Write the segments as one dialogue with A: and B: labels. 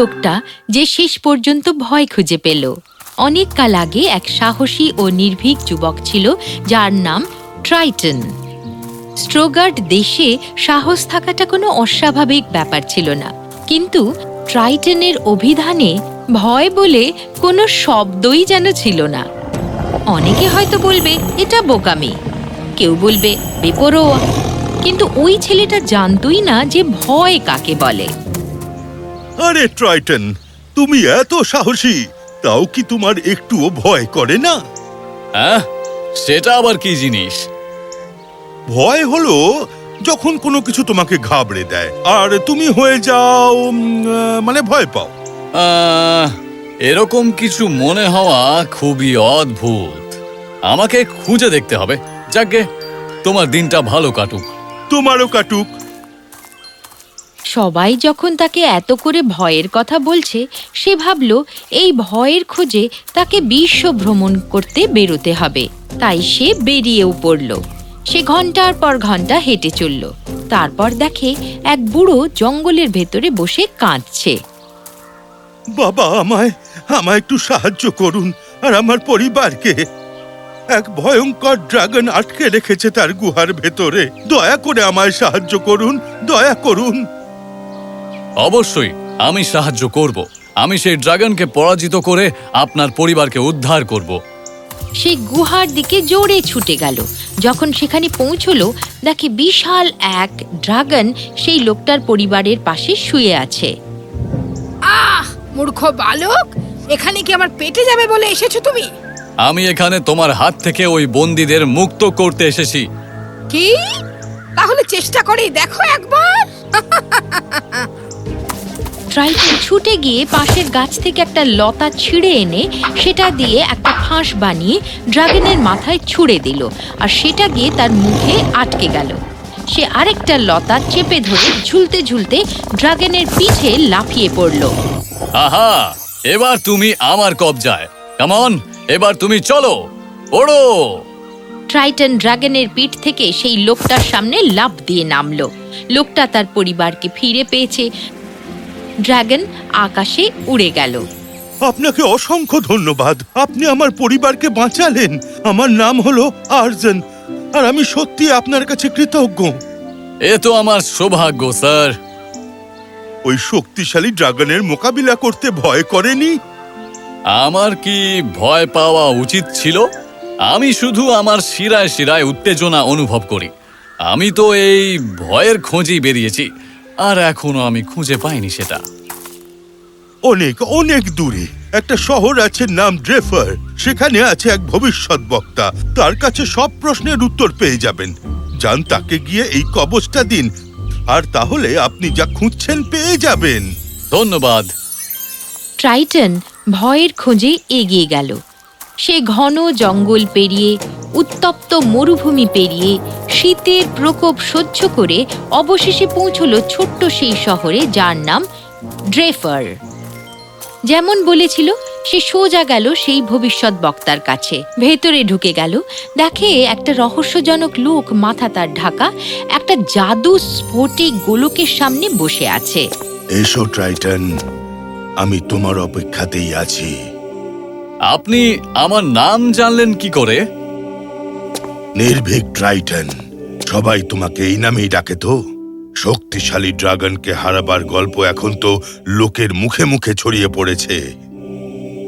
A: লোকটা যে শেষ পর্যন্ত ভয় খুঁজে পেল। অনেক কাল আগে এক সাহসী ও নির্ভীক যুবক ছিল, যার নাম ট্রাইটন। স্ট্রোগার্ড দেশে সাহস থাকাটা কোনো অস্বাভাবিক ব্যাপার ছিল না। কিন্তু ট্রাইটনের অভিধানে ভয় বলে কোনো শব্দই যেন ছিল না। অনেকে হয়তো বলবে, এটা বোকামি। কেউ বলবে, বেপরোয়া। কিন্তু ওই ছেলেটা জানতই না যে ভয় কাকে বলে।
B: আরে ট্রাইটন তুমি এত সাহসী তাও কি তোমার একটুও ভয় করে না?
C: হ্যাঁ সেটা আবার কি জিনিস?
B: ভয় হলো যখন কোনো কিছু তোমাকে ঘাবড়ে দেয়। আর তুমি হয়ে যাও মানে ভয় পাও।
C: এরকম কিছু মনে হওয়া খুবই অদ্ভুত। আমাকে খুঁজে দেখতে হবে। যাকে তোমার দিনটা ভালো কাটুক।
B: তোমারও কাটুক।
A: সবাই যখন তাকে এত করে ভয়ের কথা বলছে, সে ভাবল এই ভয়ের খোঁজে তাকে বিশ্ব ভ্রমণ করতে বেরোতে হবে। তাই সে বেরিয়েও পড়ল। সে ঘণ্টার পর ঘণ্টা হেঁটে চলল। তারপর দেখে এক বুড়ো জঙ্গলের ভেতরে বসে কাঁদছে।
B: বাবা, আমায় আমায় একটু সাহায্য করুন আর আমার পরিবারকে। এক ভয়ঙ্কর ড্রাগন আটকে রেখেছে তার গুহার ভেতরে। দয়া করে আমায় সাহায্য করুন, দয়া করুন।
C: অবশ্যই আমি সাহায্য করব। আমি সেই ড্রাগনকে পরাজিত করে আপনার পরিবারকে উদ্ধার করব।
A: সে গুহার দিকে জোরে ছুটে গেল। যখন সেখানে পৌঁছলো দেখে বিশাল এক ড্রাগন সেই লোকটার পরিবারের পাশে শুয়ে আছে।
D: আহ মূর্খ বালক! এখানে কি আমার পেটে যাবে বলে এসেছ তুমি?
C: আমি এখানে তোমার হাত থেকে ওই বন্দীদের মুক্ত করতে এসেছি।
D: কি? তাহলে চেষ্টা করেই দেখো একবার।
A: ট্রাইটন ছুটে গিয়ে পাশের গাছ থেকে একটা লতা ছিঁড়ে এনে সেটা দিয়ে একটা ফাঁস বানিয়ে ড্রাগনের মাথায় ছুঁড়ে দিল আর সেটা গিয়ে তার মুখে আটকে গেল। সে আরেকটা লতা চেপে ধরে ঝুলতে ঝুলতে ড্রাগনের পিঠে লাফিয়ে পড়ল।
C: আহা! এবার তুমি আমার কবজায়। কেমন এবার তুমি চলো। ওড়ো!
A: ট্রাইটন ড্রাগনের পিঠ থেকে সেই লোকটার সামনে লাফ দিয়ে নামলো। লোকটা তার পরিবারকে ফিরে পেয়েছে ড্রাগন আকাশে উড়ে গেল।
B: আপনাকে অসংখ্য ধন্যবাদ। আপনি আমার পরিবারকে বাঁচালেন। আমার নাম হলো আর্জন আর আমি সত্যি আপনার কাছে কৃতজ্ঞ।
C: এ তো আমার সৌভাগ্য স্যার।
B: ওই শক্তিশালী ড্রাগনের মোকাবিলা করতে ভয় করেনি?
C: আমার কি ভয় পাওয়া উচিত ছিল? আমি শুধু আমার শিরায় শিরায় উত্তেজনা অনুভব করি। আমি তো এই ভয়ের খোঁজেই বেরিয়েছি। আর এখনও আমি খুঁজে পাইনি সেটা।
B: অনেক অনেক দূরে। একটা শহর আছে নাম ড্রেফার। সেখানে আছে এক ভবিষ্যৎ বক্তা। তার কাছে সব প্রশ্নের উত্তর পেয়ে যাবেন। যান তাকে গিয়ে এই কবচটা দিন। আর তাহলে আপনি যা খুঁজছেন পেয়ে যাবেন।
C: ধন্যবাদ।
A: ট্রাইটন ভয়ের খোঁজে এগিয়ে গেল। সে ঘন জঙ্গল পেরিয়ে উত্তপ্ত মরুভূমি পেরিয়ে শীতের প্রকোপ সহ্য করে অবশেষে পৌঁছল ছোট্ট সেই শহরে যার নাম ড্রেফার। যেমন বলেছিল সে সোজা গেল সেই ভবিষ্যৎ বক্তার কাছে। ভেতরে ঢুকে গেল দেখে একটা রহস্যজনক লোক মাথা তার ঢাকা একটা জাদু স্ফটিক গোলকের সামনে বসে আছে।
B: এসো ট্রাইটন আমি তোমার অপেক্ষাতেই আছি।
C: আপনি আমার নাম জানলেন কি করে?
B: নির্ভীক ট্রাইটন সবাই তোমাকে এই নামেই ডাকে তো। শক্তিশালী ড্রাগনকে হারাবার গল্প এখন তো লোকের মুখে মুখে ছড়িয়ে পড়েছে।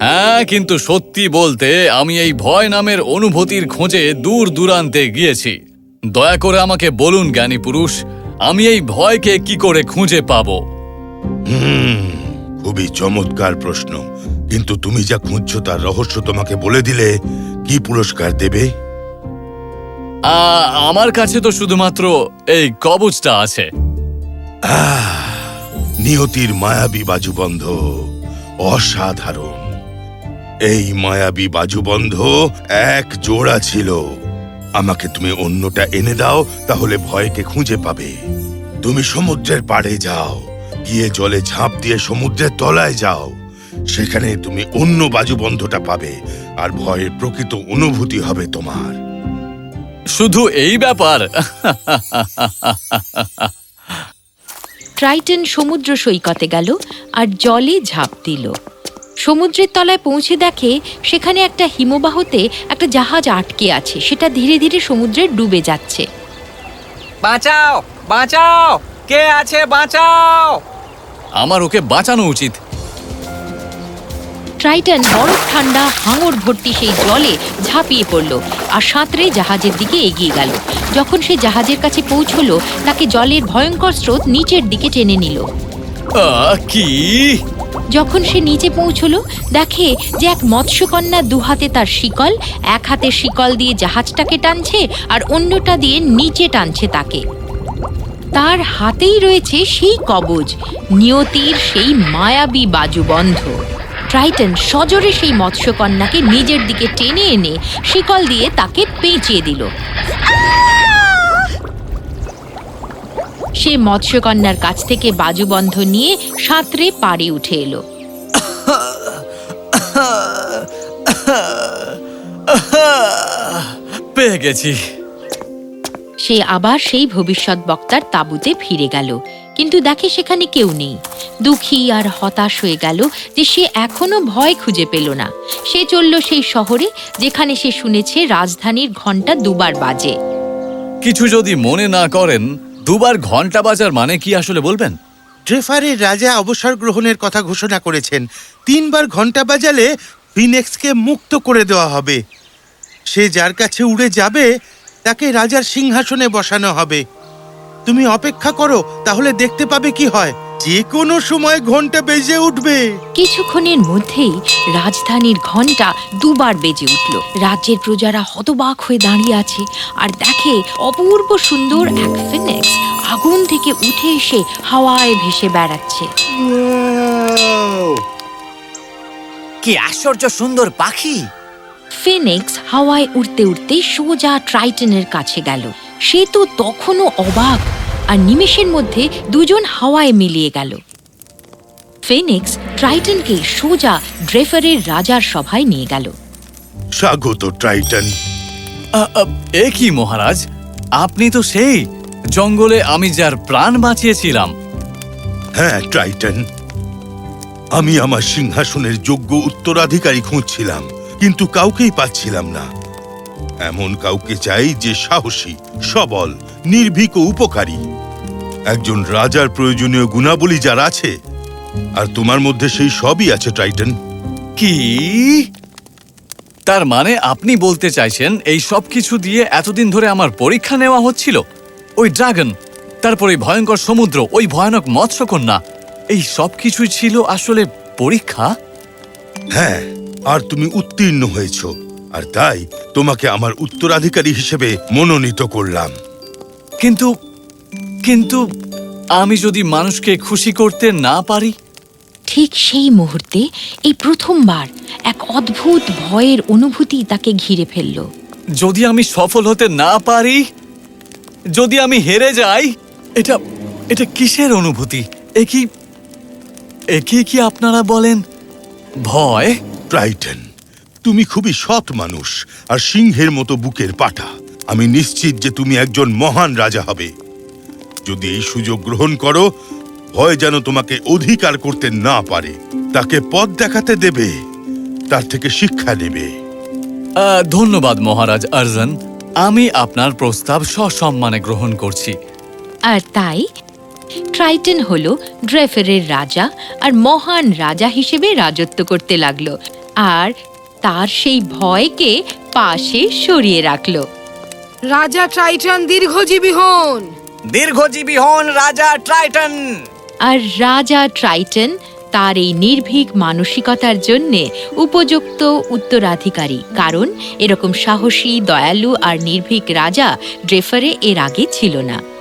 C: হ্যাঁ কিন্তু সত্যি বলতে আমি এই ভয় নামের অনুভূতির খোঁজে দূর দূরান্তে গিয়েছি। দয়া করে আমাকে বলুন জ্ঞানী পুরুষ আমি এই ভয়কে কি করে খুঁজে পাব?
B: হুম খুবই চমৎকার প্রশ্ন। কিন্তু তুমি যা খুঁজছো তার রহস্য তোমাকে বলে দিলে কি পুরস্কার দেবে?
C: আমার কাছে তো শুধুমাত্র এই কবচটা আছে।
B: নিয়তির মায়াবী বাজুবন্ধ অসাধারণ। এই মায়াবী বাজুবন্ধ এক জোড়া ছিল। আমাকে তুমি অন্যটা এনে দাও, তাহলে ভয়কে খুঁজে পাবে। তুমি সমুদ্রের পাড়ে যাও, গিয়ে জলে ঝাঁপ দিয়ে সমুদ্রের তলায় যাও। সেখানে তুমি অন্য বাজুবন্ধটা পাবে, আর ভয়ের প্রকৃত অনুভূতি হবে তোমার।
C: শুধু এই ব্যাপার।
A: ট্রাইটন সমুদ্র সৈকতে গেল আর জলে ঝাঁপ দিল। সমুদ্রের তলায় পৌঁছে দেখে সেখানে একটা হিমবাহতে একটা জাহাজ আটকে আছে সেটা ধীরে ধীরে সমুদ্রে ডুবে যাচ্ছে।
E: বাঁচাও বাঁচাও কে আছে বাঁচাও?
C: আমার ওকে বাঁচানো উচিত।
A: ট্রাইটন বরফ ঠান্ডা হাঙর ভর্তি সেই জলে ঝাঁপিয়ে পড়ল আর সাঁতরে জাহাজের দিকে এগিয়ে গেল। যখন সে জাহাজের কাছে পৌঁছলো তাকে জলের ভয়ঙ্কর স্রোত নিচের দিকে টেনে নিল।
C: কি?
A: যখন সে নিচে পৌঁছলো দেখে যে এক মৎস্যকন্যা দুহাতে তার শিকল এক হাতে শিকল দিয়ে জাহাজটাকে টানছে আর অন্যটা দিয়ে নিচে টানছে তাকে। তার হাতেই রয়েছে সেই কবজ নিয়তির সেই মায়াবী বাজুবন্ধ। ট্রাইটন সজোরে সেই মৎস্যকন্যাকে নিজের দিকে টেনে এনে শিকল দিয়ে তাকে পেঁচিয়ে দিল। সে মৎস্যকন্যার কাছ থেকে বাজুবন্ধ নিয়ে সাঁতরে পাড়ে উঠে এলো।
C: পেয়ে গেছি।
A: সে আবার সেই ভবিষ্যৎ বক্তার তাঁবুতে ফিরে গেল। কিন্তু দেখে সেখানে কেউ নেই। দুঃখী আর হতাশ হয়ে গেল যে সে এখনও ভয় খুঁজে পেল না। সে চলল সেই শহরে যেখানে সে শুনেছে রাজধানীর ঘণ্টা দুবার বাজে।
C: কিছু যদি মনে না করেন দুবার ঘণ্টা বাজার মানে কি আসলে বলবেন?
F: ড্রেফারের রাজা অবসর গ্রহণের কথা ঘোষণা করেছেন। তিনবার ঘণ্টা বাজালে ফিনেক্সকে মুক্ত করে দেওয়া হবে। সে যার কাছে উড়ে যাবে তাকে রাজার সিংহাসনে বসানো হবে। তুমি অপেক্ষা করো তাহলে দেখতে পাবে কি হয়। যে কোনো সময় ঘণ্টা বেজে উঠবে।
A: কিছুক্ষণের মধ্যেই রাজধানীর ঘণ্টা দুবার বেজে উঠল। রাজ্যের প্রজারা হতবাক হয়ে দাঁড়িয়ে আছে আর দেখে অপূর্ব সুন্দর এক ফিনেক্স আগুন থেকে উঠে এসে হাওয়ায় ভেসে বেড়াচ্ছে।
E: কি আশ্চর্য সুন্দর পাখি!
A: ফিনিক্স হাওয়ায় উড়তে উড়তে সোজা ট্রাইটনের কাছে গেল। সে তো তখনও অবাক আর নিমেষের মধ্যে দুজন হাওয়ায় মিলিয়ে গেল। ফিনিক্স ট্রাইটনকে সোজা ড্রেফারের রাজার সভায় নিয়ে গেল।
B: স্বাগত ট্রাইটন।
C: আ, আ, এ কি মহারাজ? আপনি তো সেই জঙ্গলে আমি যার প্রাণ বাঁচিয়েছিলাম।
B: হ্যাঁ ট্রাইটন। আমি আমার সিংহাসনের যোগ্য উত্তরাধিকারী খুঁজছিলাম। কিন্তু কাউকেই পাচ্ছিলাম না। এমন কাউকে চাই যে সাহসী সবল নির্ভীক ও উপকারী। একজন রাজার প্রয়োজনীয় গুণাবলী যার আছে আর তোমার মধ্যে সেই সবই আছে ট্রাইটন
C: কি? তার মানে আপনি বলতে চাইছেন এই সব কিছু দিয়ে এতদিন ধরে আমার পরীক্ষা নেওয়া হচ্ছিল? ওই ড্রাগন তারপর ওই ভয়ঙ্কর সমুদ্র ওই ভয়ানক মৎস্যকন্যা এই সব কিছুই ছিল আসলে পরীক্ষা?
B: হ্যাঁ আর তুমি উত্তীর্ণ হয়েছ। আর তাই তোমাকে আমার উত্তরাধিকারী হিসেবে মনোনীত করলাম।
C: কিন্তু কিন্তু আমি যদি মানুষকে খুশি করতে না পারি?
A: ঠিক সেই মুহূর্তে এই প্রথমবার এক অদ্ভুত ভয়ের অনুভূতি তাকে ঘিরে ফেলল।
C: যদি আমি সফল হতে না পারি? যদি আমি হেরে যাই? এটা এটা কিসের অনুভূতি? এ কি একে কি আপনারা বলেন? ভয়?
B: ট্রাইটন তুমি খুবই সৎ মানুষ আর সিংহের মতো বুকের পাঠা। আমি নিশ্চিত যে তুমি একজন মহান রাজা হবে। যদি এই সুযোগ গ্রহণ করো ভয় যেন তোমাকে অধিকার করতে না পারে। তাকে পথ দেখাতে দেবে তার থেকে শিক্ষা নেবে।
C: আহ, ধন্যবাদ মহারাজ আর্জন। আমি আপনার প্রস্তাব সসম্মানে গ্রহণ করছি।
A: আর তাই ট্রাইটন হল ড্রেফারের রাজা আর মহান রাজা হিসেবে রাজত্ব করতে লাগল। আর তার সেই ভয়কে পাশে সরিয়ে রাখল।
D: রাজা ট্রাইটন দীর্ঘজীবী হন।
E: দীর্ঘজীবী হন রাজা ট্রাইটন।
A: আর রাজা ট্রাইটন তার এই নির্ভীক মানসিকতার জন্যে উপযুক্ত উত্তরাধিকারী। কারণ এরকম সাহসী দয়ালু আর নির্ভীক রাজা ড্রেফারে এর আগে ছিল না।